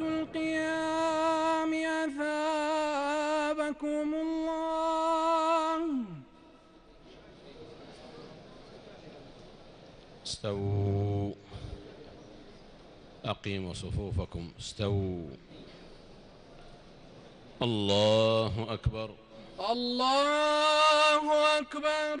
القيام أثابكم الله. استووا أقيموا صفوفكم استووا. الله أكبر. الله أكبر.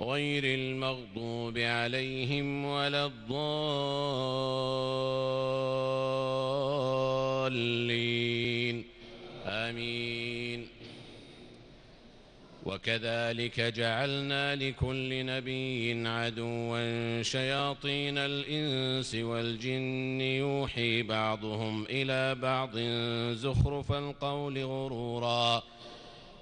غير المغضوب عليهم ولا الضالين. آمين. وكذلك جعلنا لكل نبي عدوا شياطين الإنس والجن يوحي بعضهم إلى بعض زخرف القول غرورا.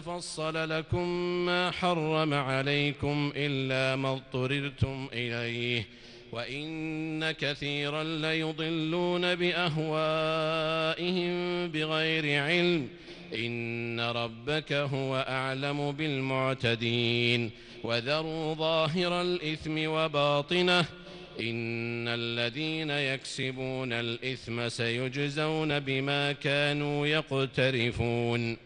فصل لكم ما حرم عليكم إلا ما اضطررتم إليه وإن كثيرا ليضلون بأهوائهم بغير علم إن ربك هو أعلم بالمعتدين وذروا ظاهر الإثم وباطنه إن الذين يكسبون الإثم سيجزون بما كانوا يقترفون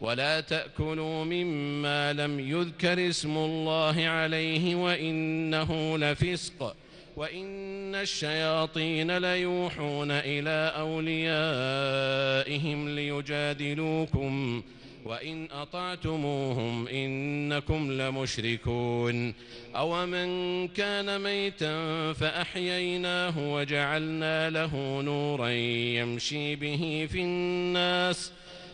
ولا تأكلوا مما لم يذكر اسم الله عليه وإنه لفسق وإن الشياطين ليوحون إلى أوليائهم ليجادلوكم وإن أطعتموهم إنكم لمشركون أومن كان ميتا فأحييناه وجعلنا له نورا يمشي به في الناس ۖ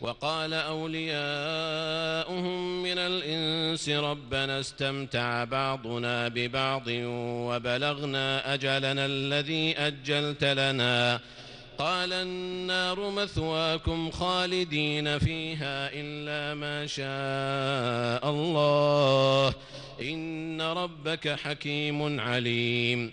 وقال أولياؤهم من الإنس ربنا استمتع بعضنا ببعض وبلغنا أجلنا الذي أجلت لنا. قال النار مثواكم خالدين فيها إلا ما شاء الله. إن ربك حكيم عليم.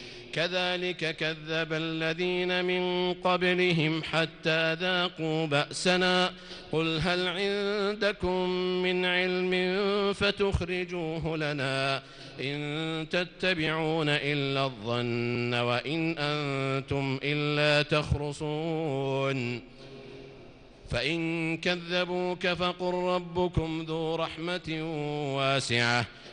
كذلك كذب الذين من قبلهم حتى ذاقوا بأسنا. قل هل عندكم من علم فتخرجوه لنا إن تتبعون إلا الظن وإن أنتم إلا تخرصون. فإن كذبوك فقل ربكم ذو رحمة واسعة.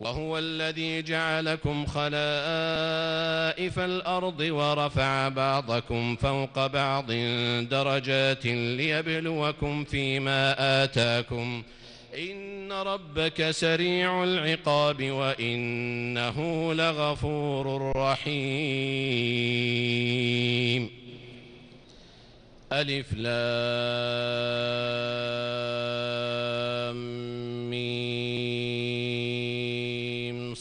وهو الذي جعلكم خلائف الأرض ورفع بعضكم فوق بعض درجات ليبلوكم فيما آتاكم. إن ربك سريع العقاب وإنه لغفور رحيم. ألف لام ميم.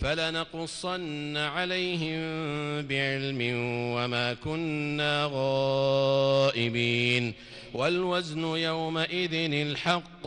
فلنقصن عليهم بعلم وما كنا غائبين والوزن يومئذ الحق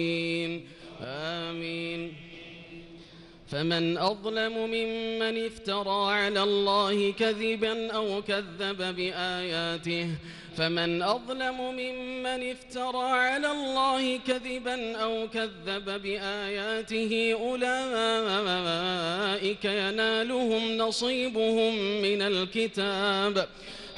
فمن أظلم ممن افترى على الله كذبا أو كذب بآياته فمن أظلم ممن افترى على الله كذبا أو كذب بآياته أولئك ينالهم نصيبهم من الكتاب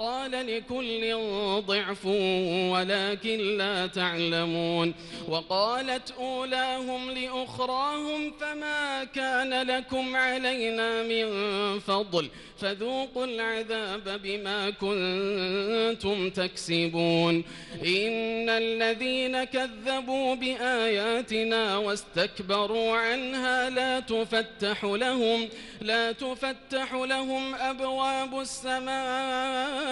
قال لكل ضعف ولكن لا تعلمون وقالت أولاهم لأخراهم فما كان لكم علينا من فضل فذوقوا العذاب بما كنتم تكسبون إن الذين كذبوا بآياتنا واستكبروا عنها لا تفتح لهم لا تفتح لهم أبواب السماء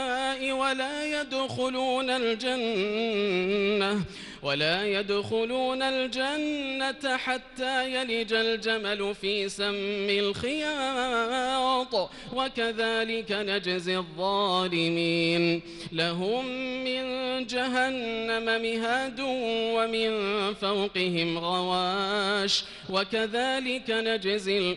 ولا يدخلون الجنة ولا يدخلون الجنة حتى يلج الجمل في سم الخياط وكذلك نجزي الظالمين. لهم من جهنم مهاد ومن فوقهم غواش وكذلك نجزي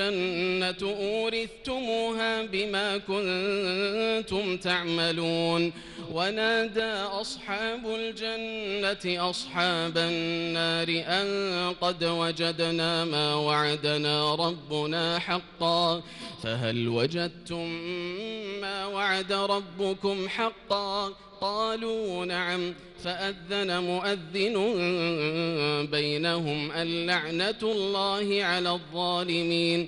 أورثتموها بما كنتم تعملون ونادى أصحاب الجنة أصحاب النار أن قد وجدنا ما وعدنا ربنا حقا فهل وجدتم ما وعد ربكم حقا؟ قالوا نعم. فأذن مؤذن بينهم اللعنة الله على الظالمين.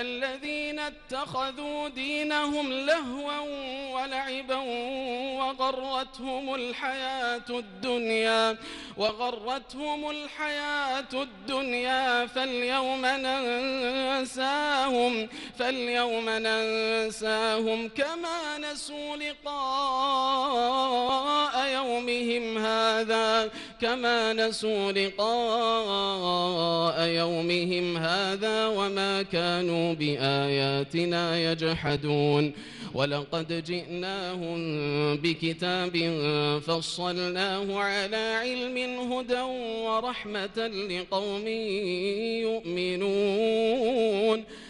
الذين اتخذوا دينهم لهوا ولعبا وغرتهم الحياة الدنيا وغرتهم الحياة الدنيا فاليوم ننساهم فاليوم ننساهم كما نسوا لقاء يومهم هذا كما نسوا لقاء يومهم هذا وما كانوا بآياتنا يجحدون. ولقد جئناهم بكتاب فصلناه على علم هدى ورحمة لقوم يؤمنون.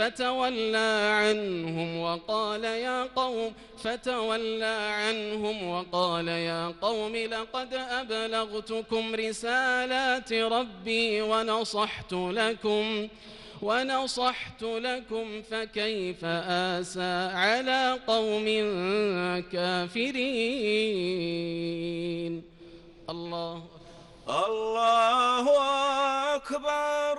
فتولى عنهم وقال يا قوم فتولى عنهم وقال يا قوم لقد أبلغتكم رسالات ربي ونصحت لكم ونصحت لكم فكيف آسى على قوم كافرين. الله الله أكبر.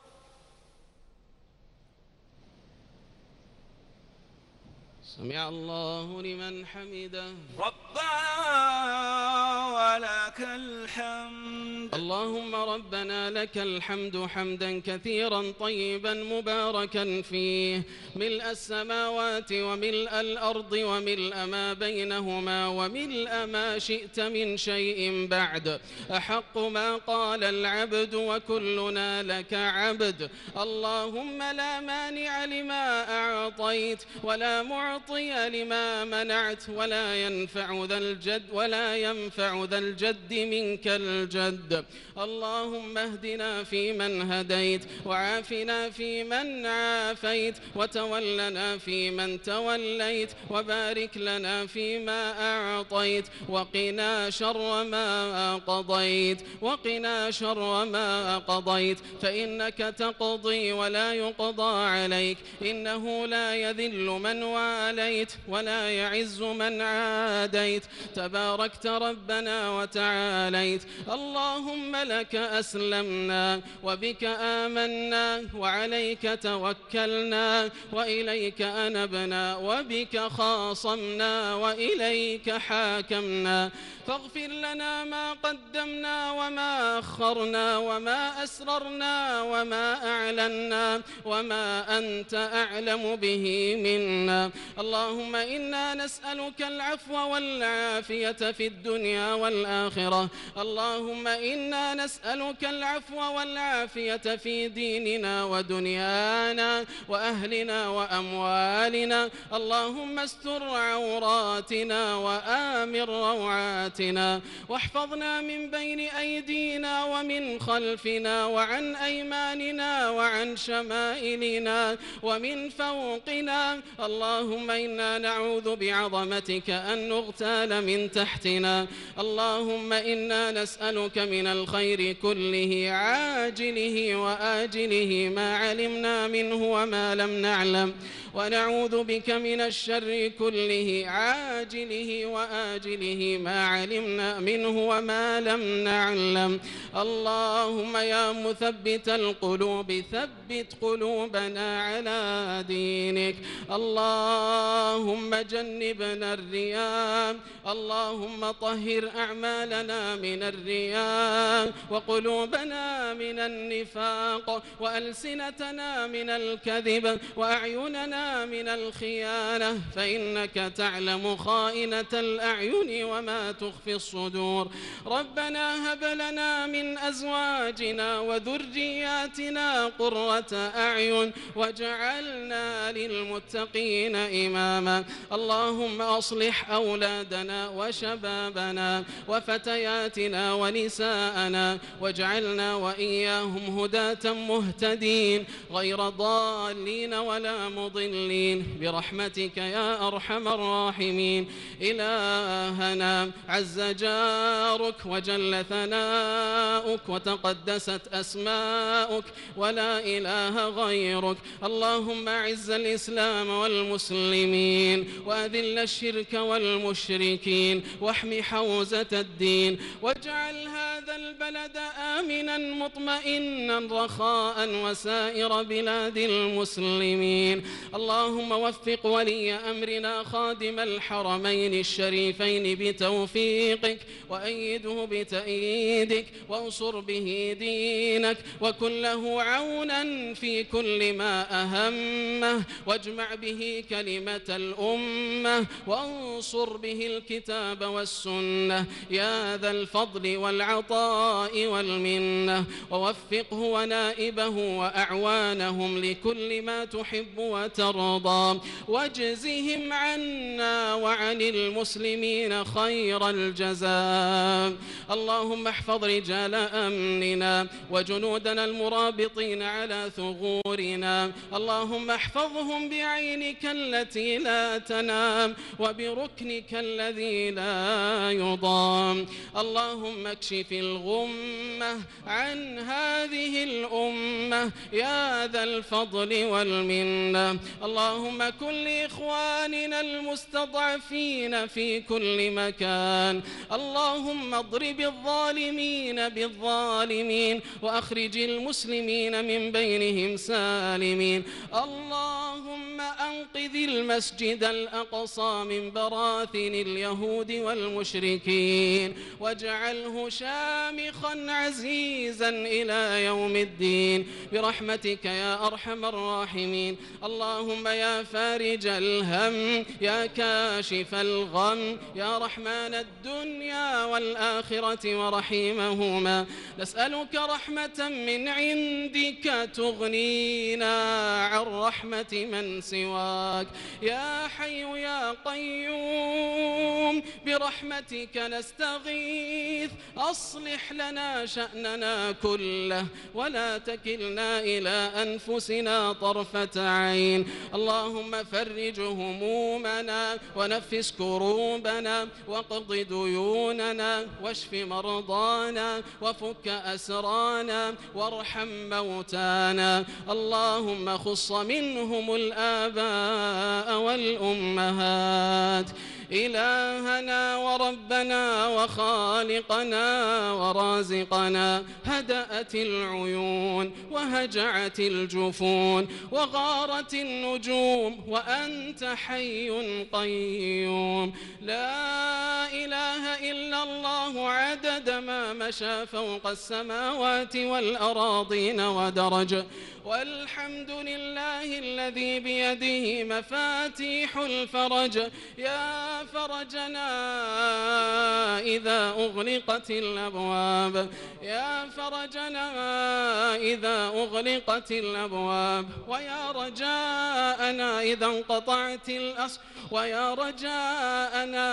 سمع الله لمن حمده. ربنا ولك الحمد. اللهم ربنا لك الحمد حمدا كثيرا طيبا مباركا فيه. ملء السماوات وملء الأرض وملء ما بينهما وملء ما شئت من شيء بعد. أحق ما قال العبد وكلنا لك عبد. اللهم لا مانع لما أعطيت ولا معطي لما منعت ولا ينفع ذا الجد ولا ينفع ذا الجد منك الجد. اللهم اهدنا فيمن هديت وعافنا فيمن عافيت وتولنا فيمن توليت وبارك لنا فيما أعطيت وقنا شر ما قضيت وقنا شر ما قضيت فإنك تقضي ولا يقضى عليك إنه لا يذل من واليت. ولا يعز من عاديت. تباركت ربنا وتعاليت. اللهم لك أسلمنا وبك آمنا وعليك توكلنا وإليك أنبنا وبك خاصمنا وإليك حاكمنا. فاغفر لنا ما قدمنا وما أخرنا وما أسررنا وما أعلنا وما أنت أعلم به منا. اللهم إنا نسألك العفو والعافية في الدنيا والآخرة. اللهم إنا نسألك العفو والعافية في ديننا ودنيانا وأهلنا وأموالنا. اللهم استر عوراتنا وآمن روعاتنا. واحفظنا من بين أيدينا ومن خلفنا وعن أيماننا وعن شمائلنا ومن فوقنا. اللهم إنا نعوذ بعظمتك أن نغتال من تحتنا. اللهم إنا نسألك من الخير كله عاجله وآجله ما علمنا منه وما لم نعلم. ونعوذ بك من الشر كله عاجله وآجله ما علمنا منه وما لم نعلم. اللهم يا مثبت القلوب ثبت قلوبنا على دينك. اللهم جنبنا الرياء اللهم طهر أعمالنا من الرياء وقلوبنا من النفاق وألسنتنا من الكذب وأعيننا من الخيانة فإنك تعلم خائنة الأعين وما تخفي الصدور. ربنا هب لنا من أزواجنا وذرياتنا قرة أعين واجعلنا للمتقين إماما. اللهم أصلح أولادنا وشبابنا وفتياتنا ونساءنا واجعلنا وإياهم هداة مهتدين غير ضالين ولا مضلين. برحمتك يا أرحم الراحمين. إلهنا عز جارك وجل ثناؤك وتقدست أسماؤك. ولا إله غيرك. اللهم أعز الإسلام والمسلمين. وأذل الشرك والمشركين. واحم حوزة الدين. واجعل هذا البلد آمنا مطمئنا رخاء وسائر بلاد المسلمين. اللهم وفق ولي أمرنا خادم الحرمين الشريفين بتوفيقك وأيده بتأييدك وانصر به دينك وكن له عونا في كل ما أهمه واجمع به كلمة الأمة وانصر به الكتاب والسنة يا ذا الفضل والعطاء والمنة ووفقه ونائبه وأعوانهم لكل ما تحب وترضى. واجزهم عنا وعن المسلمين خير الجزاء. اللهم احفظ رجال أمننا وجنودنا المرابطين على ثغورنا. اللهم احفظهم بعينك التي لا تنام وبركنك الذي لا يضام. اللهم اكشف الغمة عن هذه الأمة. يا ذا الفضل والمنة. اللهم كن لإخواننا المستضعفين في كل مكان. اللهم اضرب الظالمين بالظالمين وأخرج المسلمين من بينهم سالمين. اللهم أنقذ المسجد الأقصى من براثن اليهود والمشركين. واجعله شامخا عزيزا إلى يوم الدين. برحمتك يا أرحم الراحمين. اللهم يا فارج الهم يا كاشف الغم يا رحمن الدنيا والآخرة ورحيمهما. نسألك رحمة من عندك تغنينا عن رحمة من سواك. يا حي يا قيوم برحمتك نستغيث. أصلح لنا شأننا كله ولا تكلنا إلى أنفسنا طرفة عين. اللهم فرج همومنا ونفس كروبنا واقض ديوننا واشف مرضانا وفك أسرانا وارحم موتانا اللهم خص منهم الآباء والأمهات إلهنا وربنا وخالقنا ورازقنا هدأت العيون وهجعت الجفون وغارت النجوم وأنت حي قيوم. لا إله إلا الله عدد ما مشى فوق السماوات والأراضين ودرج. والحمد لله الذي بيده مفاتيح الفرج. يا فرجنا إذا أغلقت الأبواب. يا فرجنا إذا أغلقت الأبواب. ويا رجاءنا إذا انقطعت الأس ويا رجاءنا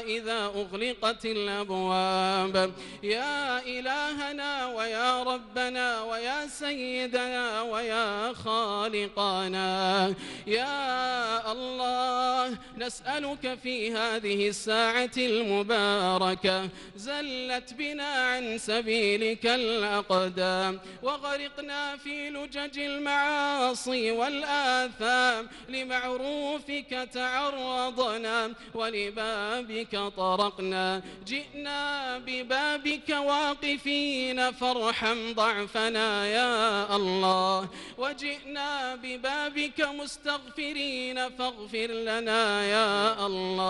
إذا أغلقت الأبواب. يا إلهنا ويا ربنا ويا سيدنا ويا خالقنا. يا الله نسألك في هذه الساعة المباركة زلت بنا عن سبيلك الأقدام وغرقنا في لجج المعاصي والآثام لمعروفك تعرضنا ولبابك طرقنا. جئنا ببابك واقفين فارحم ضعفنا يا الله. وجئنا ببابك مستغفرين فاغفر لنا يا الله.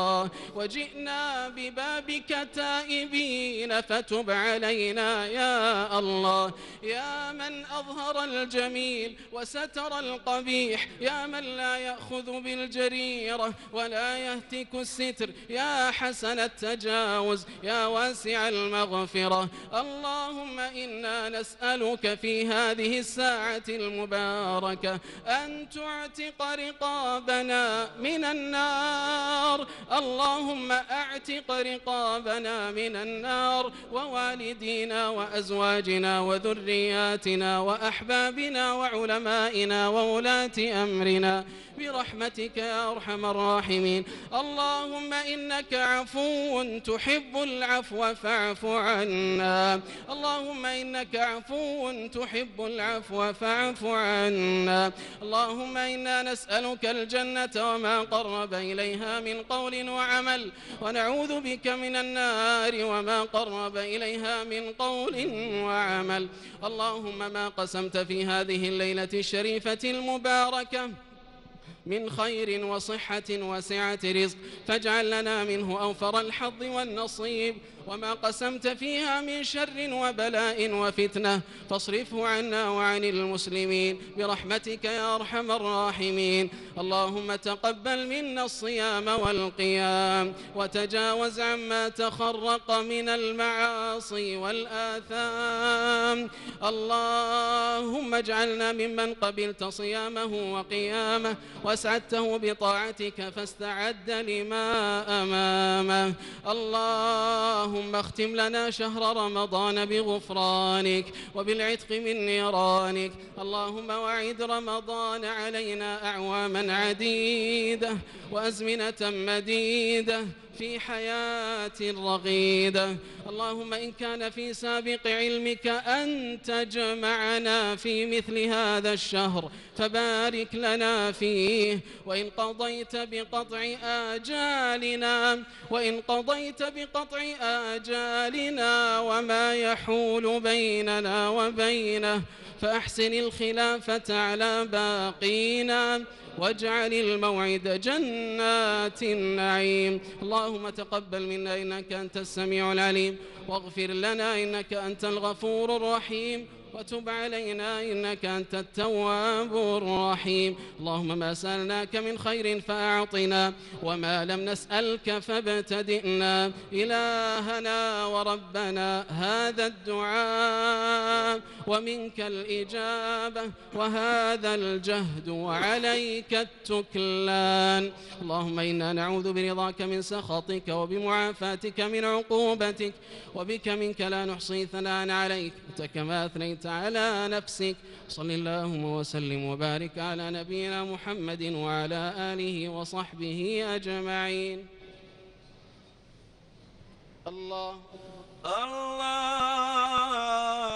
وجئنا ببابك تائبين فتب علينا يا الله. يا من أظهر الجميل وستر القبيح يا من لا يأخذ بالجريرة ولا يهتك الستر. يا حسن التجاوز يا واسع المغفرة. اللهم إنا نسألك في هذه الساعة المباركة أن تعتق رقابنا من النار. اللهم أعتق رقابنا من النار ووالدينا وأزواجنا وذرياتنا وأحبابنا وعلمائنا وولاة أمرنا برحمتك يا أرحم الراحمين. اللهم إنك عفو تحب العفو فاعف عنا. اللهم إنك عفو تحب العفو فاعف عنا. اللهم إنا نسألك الجنة وما قرب إليها من قول وعمل. ونعوذ بك من النار وما قرب إليها من قول وعمل. اللهم ما قسمت في هذه الليلة الشريفة المباركة من خير وصحة وسعة رزق. فاجعل لنا منه أوفر الحظ والنصيب. وما قسمت فيها من شر وبلاء وفتنة. فاصرفه عنا وعن المسلمين. برحمتك يا أرحم الراحمين. اللهم تقبل منا الصيام والقيام وتجاوز عما تخرق من المعاصي والآثام. اللهم اجعلنا ممن قبلت صيامه وقيامه واسعدته بطاعتك فاستعد لما أمامه. اللهم اختم لنا شهر رمضان بغفرانك وبالعتق من نيرانك. اللهم وعد رمضان علينا أعواما عديدة وأزمنة مديدة في حياة رغيدة. اللهم إن كان في سابق علمك أن تجمعنا في مثل هذا الشهر فبارك لنا فيه. وإن قضيت بقطع آجالنا وإن قضيت بقطع آجالنا وما يحول بيننا وبينه فأحسن الخلافة على باقينا. واجعل الموعد جنات النعيم. اللهم تقبل منا إنك أنت السميع العليم. واغفر لنا إنك أنت الغفور الرحيم. وتب علينا إنك أنت التواب الرحيم. اللهم ما سألناك من خير فأعطنا وما لم نسألك فابتدئنا. إلهنا وربنا هذا الدعاء ومنك الإجابة وهذا الجهد وعليك التكلان. اللهم إنا نعوذ برضاك من سخطك وبمعافاتك من عقوبتك وبك منك لا نحصي ثناء عليك. أنت كما أثنيت على نفسك. صل اللهم وسلم وبارك على نبينا محمد وعلى آله وصحبه أجمعين. الله. الله.